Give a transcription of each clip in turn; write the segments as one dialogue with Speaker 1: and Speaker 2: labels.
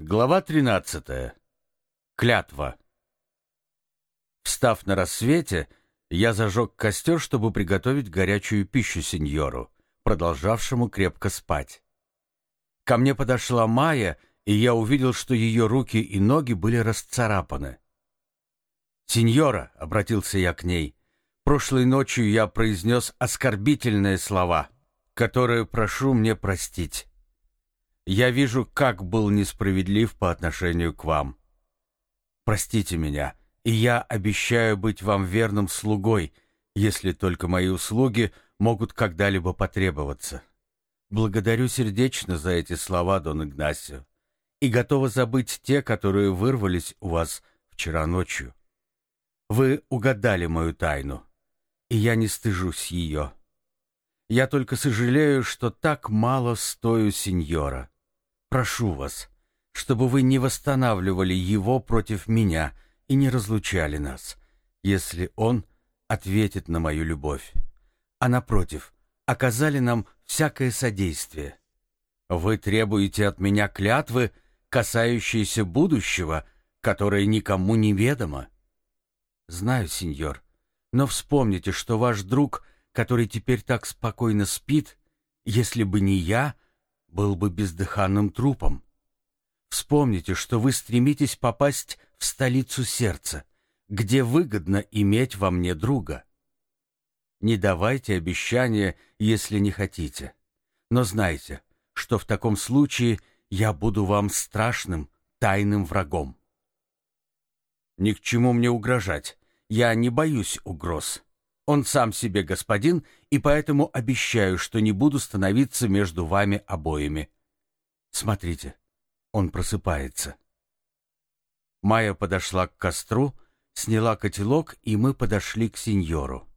Speaker 1: Глава 13. Клятва. Встав на рассвете, я зажег костер, чтобы приготовить горячую пищу сеньору, продолжавшему крепко спать. Ко мне подошла Майя, и я увидел, что ее руки и ноги были расцарапаны. «Сеньора», — обратился я к ней, — «прошлой ночью я произнес оскорбительные слова, которые прошу мне простить». Я вижу, как был несправедлив по отношению к вам. Простите меня, и я обещаю быть вам верным слугой, если только мои услуги могут когда-либо потребоваться. Благодарю сердечно за эти слова, Дон Игнасио, и готова забыть те, которые вырвались у вас вчера ночью. Вы угадали мою тайну, и я не стыжусь ее. Я только сожалею, что так мало стою сеньора. Прошу вас, чтобы вы не восстанавливали его против меня и не разлучали нас, если он ответит на мою любовь, а напротив, оказали нам всякое содействие. Вы требуете от меня клятвы, касающиеся будущего, которое никому не ведомо. Знаю, сеньор, но вспомните, что ваш друг, который теперь так спокойно спит, если бы не я, — был бы бездыханным трупом. Вспомните, что вы стремитесь попасть в столицу сердца, где выгодно иметь во мне друга. Не давайте обещания, если не хотите. Но знайте, что в таком случае я буду вам страшным, тайным врагом. Ни к чему мне угрожать. Я не боюсь угроз. Он сам себе господин, и поэтому обещаю, что не буду становиться между вами обоими. Смотрите, он просыпается. Майя подошла к костру, сняла котелок, и мы подошли к сеньору.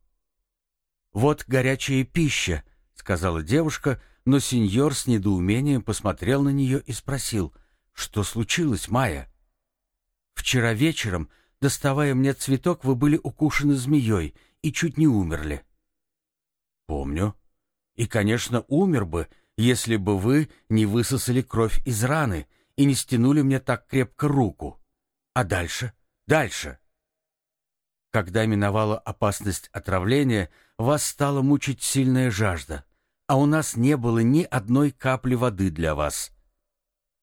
Speaker 1: «Вот горячая пища», — сказала девушка, но сеньор с недоумением посмотрел на нее и спросил, «Что случилось, Майя?» «Вчера вечером, доставая мне цветок, вы были укушены змеей, и чуть не умерли. Помню. И, конечно, умер бы, если бы вы не высосали кровь из раны и не стянули мне так крепко руку. А дальше? Дальше. Когда миновала опасность отравления, вас стала мучить сильная жажда, а у нас не было ни одной капли воды для вас.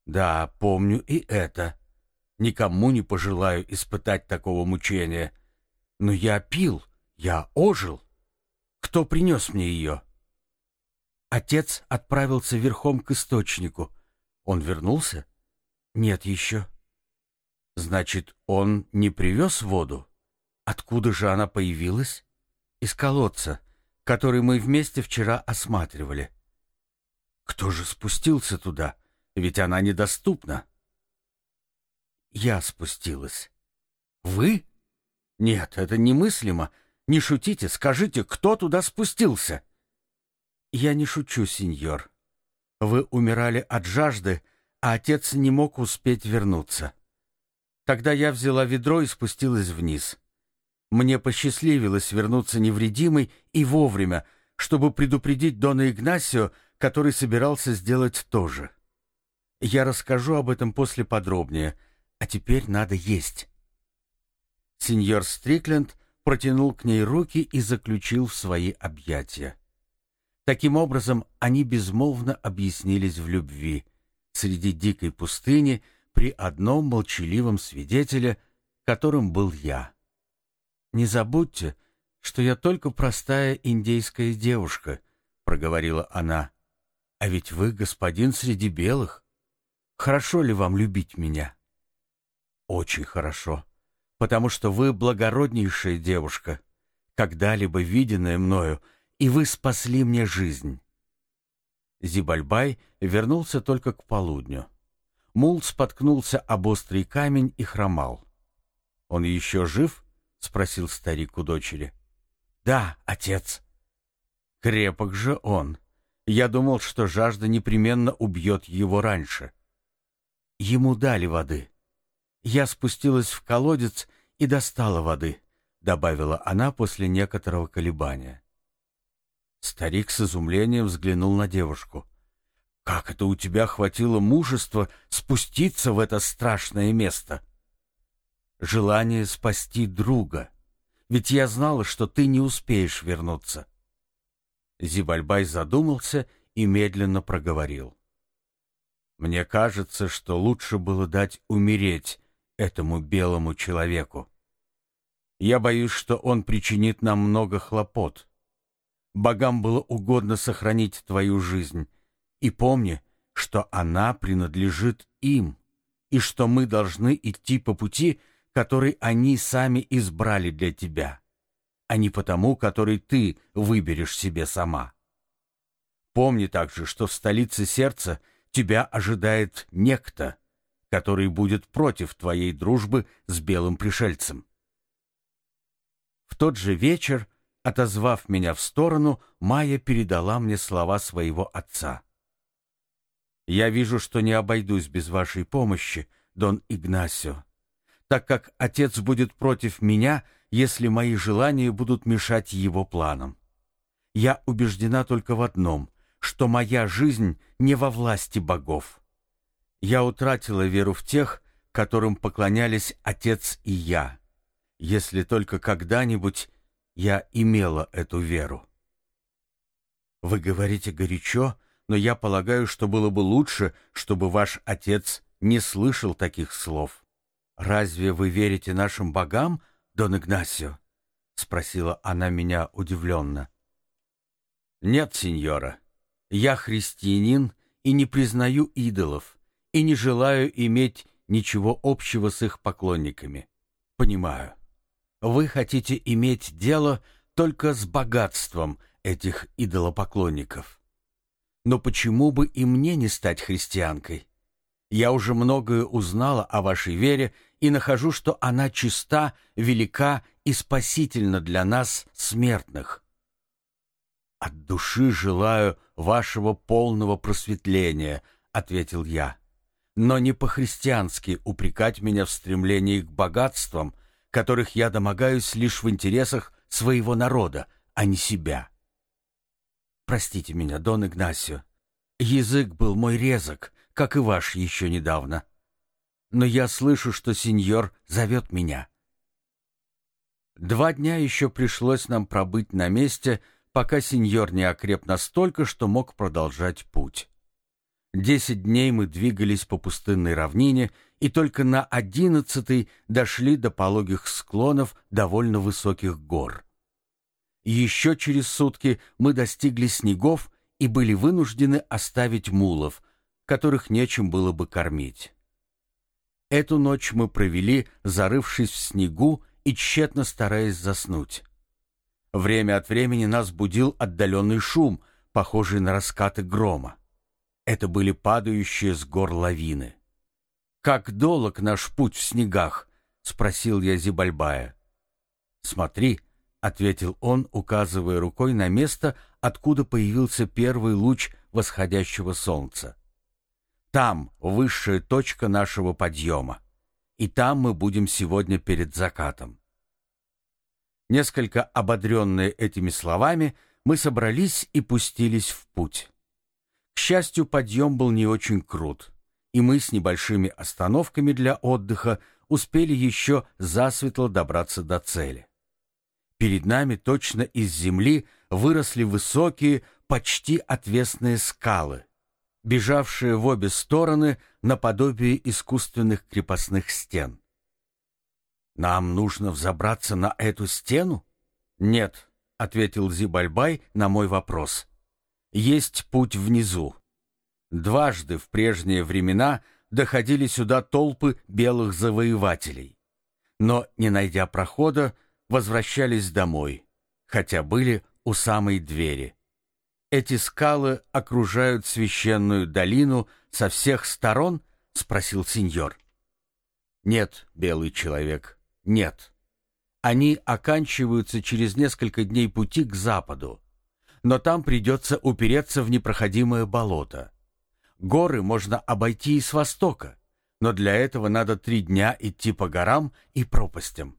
Speaker 1: Да, помню и это. Никому не пожелаю испытать такого мучения. Но я пил, я ожил. Кто принес мне ее? Отец отправился верхом к источнику. Он вернулся? Нет еще. Значит, он не привез воду? Откуда же она появилась? Из колодца, который мы вместе вчера осматривали. Кто же спустился туда? Ведь она недоступна. Я спустилась. Вы? Нет, это немыслимо. Не шутите, скажите, кто туда спустился?» «Я не шучу, сеньор. Вы умирали от жажды, а отец не мог успеть вернуться. Тогда я взяла ведро и спустилась вниз. Мне посчастливилось вернуться невредимой и вовремя, чтобы предупредить Дона Игнасио, который собирался сделать то же. Я расскажу об этом после подробнее, а теперь надо есть». Сеньор Стрикленд протянул к ней руки и заключил в свои объятия. Таким образом, они безмолвно объяснились в любви среди дикой пустыни при одном молчаливом свидетеле, которым был я. «Не забудьте, что я только простая индейская девушка», — проговорила она. «А ведь вы господин среди белых. Хорошо ли вам любить меня?» «Очень хорошо», потому что вы благороднейшая девушка, когда-либо виденная мною, и вы спасли мне жизнь». Зибальбай вернулся только к полудню. Мул споткнулся об острый камень и хромал. «Он еще жив?» — спросил старик у дочери. «Да, отец». «Крепок же он. Я думал, что жажда непременно убьет его раньше». Ему дали воды. Я спустилась в колодец и достала воды, добавила она после некоторого колебания. Старик с изумлением взглянул на девушку. Как это у тебя хватило мужества спуститься в это страшное место? Желание спасти друга. Ведь я знала, что ты не успеешь вернуться. Зибальбай задумался и медленно проговорил. Мне кажется, что лучше было дать умереть этому белому человеку. Я боюсь, что он причинит нам много хлопот. Богам было угодно сохранить твою жизнь, и помни, что она принадлежит им, и что мы должны идти по пути, который они сами избрали для тебя, а не потому, который ты выберешь себе сама. Помни также, что в столице сердца тебя ожидает некто, который будет против твоей дружбы с белым пришельцем. В тот же вечер, отозвав меня в сторону, Майя передала мне слова своего отца. «Я вижу, что не обойдусь без вашей помощи, Дон Игнасио, так как отец будет против меня, если мои желания будут мешать его планам. Я убеждена только в одном, что моя жизнь не во власти богов. Я утратила веру в тех, которым поклонялись отец и я, если только когда-нибудь я имела эту веру. Вы говорите горячо, но я полагаю, что было бы лучше, чтобы ваш отец не слышал таких слов. Разве вы верите нашим богам, Дон Игнасио? — спросила она меня удивленно. «Нет, сеньора, я христианин и не признаю идолов, и не желаю иметь ничего общего с их поклонниками. Понимаю. Вы хотите иметь дело только с богатством этих идолопоклонников. Но почему бы и мне не стать христианкой? Я уже многое узнала о вашей вере и нахожу, что она чиста, велика и спасительна для нас, смертных. «От души желаю вашего полного просветления», — ответил я. «Но не по-христиански упрекать меня в стремлении к богатствам, которых я домогаюсь лишь в интересах своего народа, а не себя». «Простите меня, Дон Игнасио. Язык был мой резок, как и ваш еще недавно. Но я слышу, что сеньор зовет меня». Два дня еще пришлось нам пробыть на месте, — пока сеньор не окреп настолько, что мог продолжать путь. Десять дней мы двигались по пустынной равнине, и только на одиннадцатый дошли до пологих склонов довольно высоких гор. Еще через сутки мы достигли снегов и были вынуждены оставить мулов, которых нечем было бы кормить. Эту ночь мы провели, зарывшись в снегу и тщетно стараясь заснуть. Время от времени нас будил отдаленный шум, похожий на раскаты грома. Это были падающие с гор лавины. «Как долг наш путь в снегах?» — спросил я Зибальбая. «Смотри», — ответил он, указывая рукой на место, откуда появился первый луч восходящего солнца. «Там высшая точка нашего подъема, и там мы будем сегодня перед закатом. Несколько ободренные этими словами, мы собрались и пустились в путь. К счастью, подъем был не очень крут, и мы с небольшими остановками для отдыха успели еще засветло добраться до цели. Перед нами точно из земли выросли высокие, почти отвесные скалы, бежавшие в обе стороны наподобие искусственных крепостных стен. «Нам нужно взобраться на эту стену?» «Нет», — ответил Зибальбай на мой вопрос. «Есть путь внизу. Дважды в прежние времена доходили сюда толпы белых завоевателей. Но, не найдя прохода, возвращались домой, хотя были у самой двери. Эти скалы окружают священную долину со всех сторон?» — спросил сеньор. «Нет, белый человек», нет. Они оканчиваются через несколько дней пути к западу. Но там придется упереться в непроходимое болото. Горы можно обойти и с востока, но для этого надо три дня идти по горам и пропастям.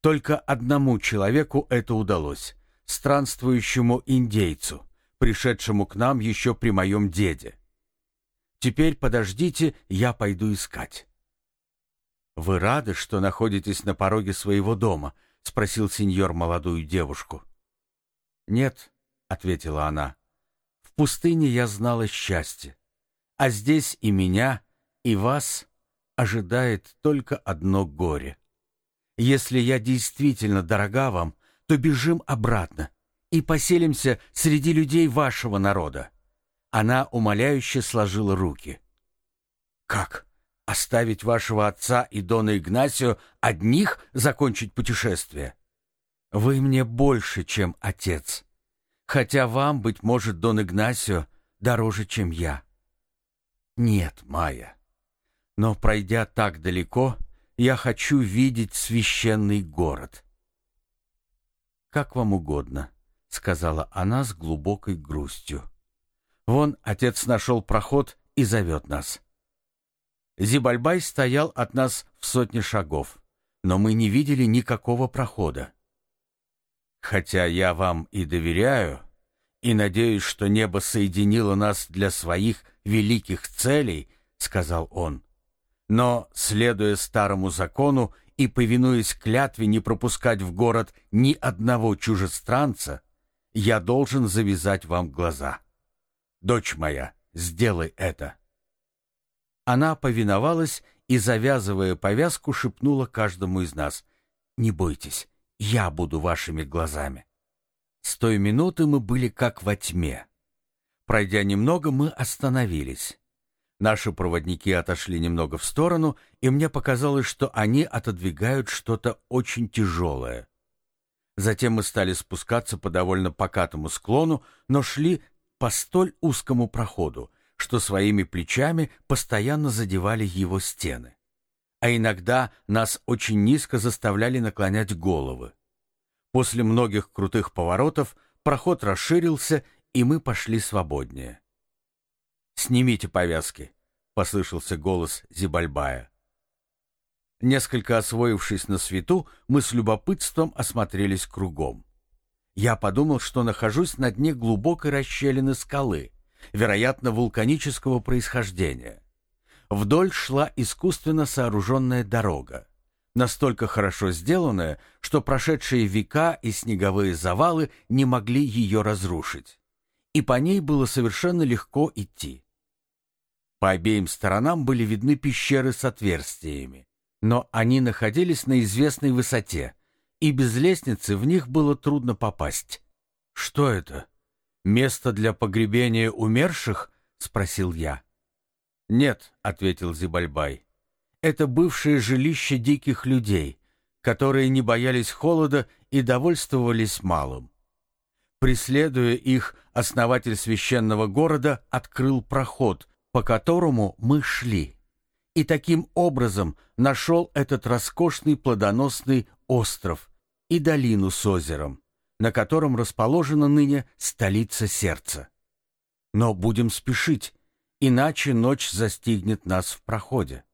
Speaker 1: Только одному человеку это удалось — странствующему индейцу, пришедшему к нам еще при моем деде. Теперь подождите, я пойду искать». «Вы рады, что находитесь на пороге своего дома?» — спросил сеньор молодую девушку. «Нет», — ответила она, — «в пустыне я знала счастье, а здесь и меня, и вас ожидает только одно горе. Если я действительно дорога вам, то бежим обратно и поселимся среди людей вашего народа». Она умоляюще сложила руки. «Как? Оставить вашего отца и Дона Игнасио одних закончить путешествие? Вы мне больше, чем отец. Хотя вам, быть может, Дон Игнасио дороже, чем я. Нет, Майя. Но пройдя так далеко, я хочу видеть священный город. Как вам угодно, сказала она с глубокой грустью. Вон отец нашел проход и зовет нас. Зибальбай стоял от нас в сотне шагов, но мы не видели никакого прохода. Хотя я вам и доверяю, и надеюсь, что небо соединило нас для своих великих целей, — сказал он. Но, следуя старому закону и повинуясь клятве не пропускать в город ни одного чужестранца, я должен завязать вам глаза. Дочь моя, сделай это. Она повиновалась и, завязывая повязку, шепнула каждому из нас, «Не бойтесь, я буду вашими глазами». С той минуты мы были как во тьме. Пройдя немного, мы остановились. Наши проводники отошли немного в сторону, и мне показалось, что они отодвигают что-то очень тяжелое. Затем мы стали спускаться по довольно покатому склону, но шли по столь узкому проходу, что своими плечами постоянно задевали его стены. А иногда нас очень низко заставляли наклонять головы. После многих крутых поворотов проход расширился, и мы пошли свободнее. «Снимите повязки», — послышался голос Зибальбая. Несколько освоившись на свету, мы с любопытством осмотрелись кругом. Я подумал, что нахожусь на дне глубокой расщелины скалы, вероятно, вулканического происхождения. Вдоль шла искусственно сооруженная дорога, настолько хорошо сделанная, что прошедшие века и снеговые завалы не могли ее разрушить. И по ней было совершенно легко идти. По обеим сторонам были видны пещеры с отверстиями, но они находились на известной высоте, и без лестницы в них было трудно попасть. «Что это?» «Место для погребения умерших?» — спросил я. «Нет», — ответил Зибальбай. «Это бывшее жилище диких людей, которые не боялись холода и довольствовались малым. Преследуя их, основатель священного города открыл проход, по которому мы шли, и таким образом нашел этот роскошный плодоносный остров и долину с озером, на котором расположена ныне столица сердца. Но будем спешить, иначе ночь застигнет нас в проходе.